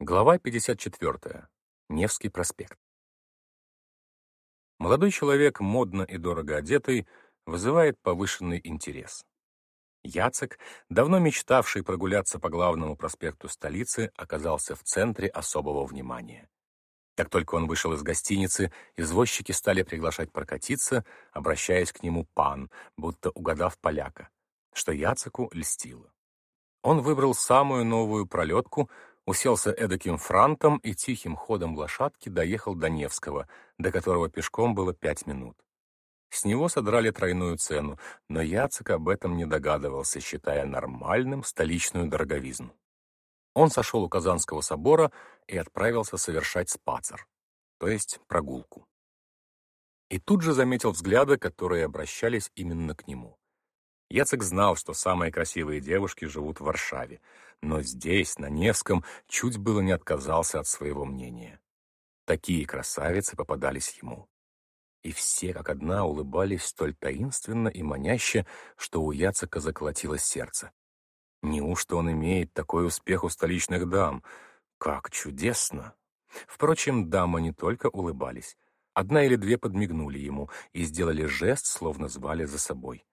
Глава 54. Невский проспект. Молодой человек, модно и дорого одетый, вызывает повышенный интерес. Яцек, давно мечтавший прогуляться по главному проспекту столицы, оказался в центре особого внимания. Как только он вышел из гостиницы, извозчики стали приглашать прокатиться, обращаясь к нему пан, будто угадав поляка, что Яцеку льстило. Он выбрал самую новую пролетку, уселся эдаким франтом и тихим ходом лошадки доехал до Невского, до которого пешком было пять минут. С него содрали тройную цену, но Яцек об этом не догадывался, считая нормальным столичную дороговизну. Он сошел у Казанского собора и отправился совершать спацер, то есть прогулку. И тут же заметил взгляды, которые обращались именно к нему. Яцек знал, что самые красивые девушки живут в Варшаве, но здесь, на Невском, чуть было не отказался от своего мнения. Такие красавицы попадались ему. И все, как одна, улыбались столь таинственно и маняще, что у Яцека заколотилось сердце. Неужто он имеет такой успех у столичных дам? Как чудесно! Впрочем, дамы не только улыбались. Одна или две подмигнули ему и сделали жест, словно звали за собой.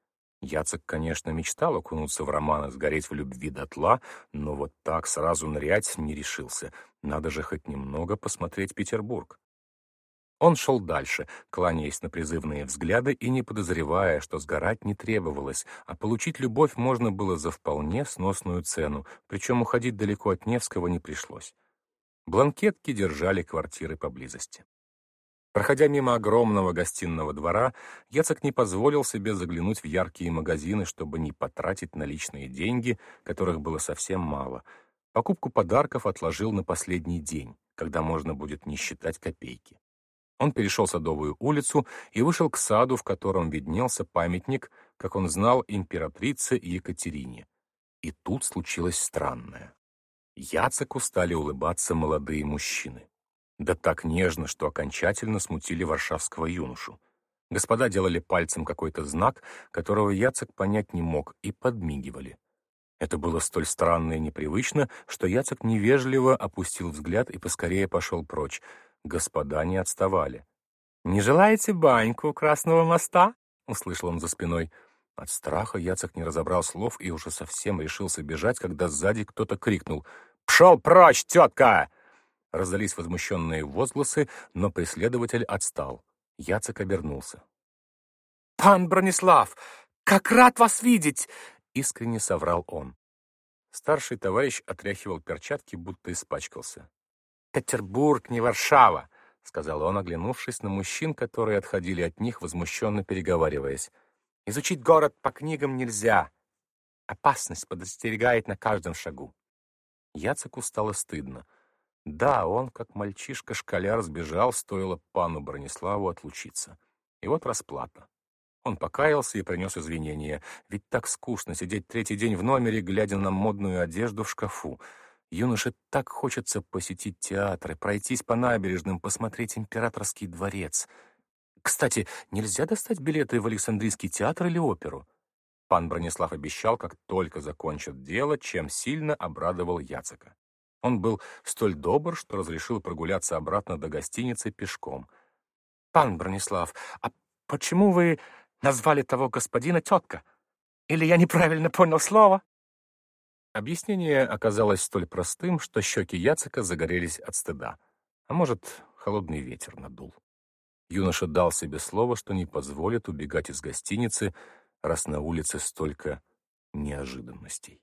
Яцек, конечно, мечтал окунуться в роман и сгореть в любви дотла, но вот так сразу нырять не решился. Надо же хоть немного посмотреть Петербург. Он шел дальше, кланяясь на призывные взгляды и не подозревая, что сгорать не требовалось, а получить любовь можно было за вполне сносную цену, причем уходить далеко от Невского не пришлось. Бланкетки держали квартиры поблизости. Проходя мимо огромного гостиного двора, Яцек не позволил себе заглянуть в яркие магазины, чтобы не потратить наличные деньги, которых было совсем мало. Покупку подарков отложил на последний день, когда можно будет не считать копейки. Он перешел Садовую улицу и вышел к саду, в котором виднелся памятник, как он знал, императрице Екатерине. И тут случилось странное. Яцеку стали улыбаться молодые мужчины. Да так нежно, что окончательно смутили варшавского юношу. Господа делали пальцем какой-то знак, которого Яцек понять не мог, и подмигивали. Это было столь странно и непривычно, что Яцек невежливо опустил взгляд и поскорее пошел прочь. Господа не отставали. «Не желаете баньку Красного моста?» — услышал он за спиной. От страха Яцек не разобрал слов и уже совсем решился бежать, когда сзади кто-то крикнул «Пшел прочь, тетка!» Раздались возмущенные возгласы, но преследователь отстал. Яцек обернулся. «Пан Бронислав, как рад вас видеть!» — искренне соврал он. Старший товарищ отряхивал перчатки, будто испачкался. «Петербург, не Варшава!» — сказал он, оглянувшись на мужчин, которые отходили от них, возмущенно переговариваясь. «Изучить город по книгам нельзя. Опасность подостерегает на каждом шагу». Яцеку стало стыдно. Да, он, как мальчишка-школяр, сбежал, стоило пану Брониславу отлучиться. И вот расплата. Он покаялся и принес извинения. Ведь так скучно сидеть третий день в номере, глядя на модную одежду в шкафу. Юноше так хочется посетить театры, пройтись по набережным, посмотреть императорский дворец. Кстати, нельзя достать билеты в Александрийский театр или оперу? Пан Бронислав обещал, как только закончат дело, чем сильно обрадовал Яцека. Он был столь добр, что разрешил прогуляться обратно до гостиницы пешком. «Пан Бронислав, а почему вы назвали того господина тетка? Или я неправильно понял слово?» Объяснение оказалось столь простым, что щеки Яцека загорелись от стыда. А может, холодный ветер надул. Юноша дал себе слово, что не позволит убегать из гостиницы, раз на улице столько неожиданностей.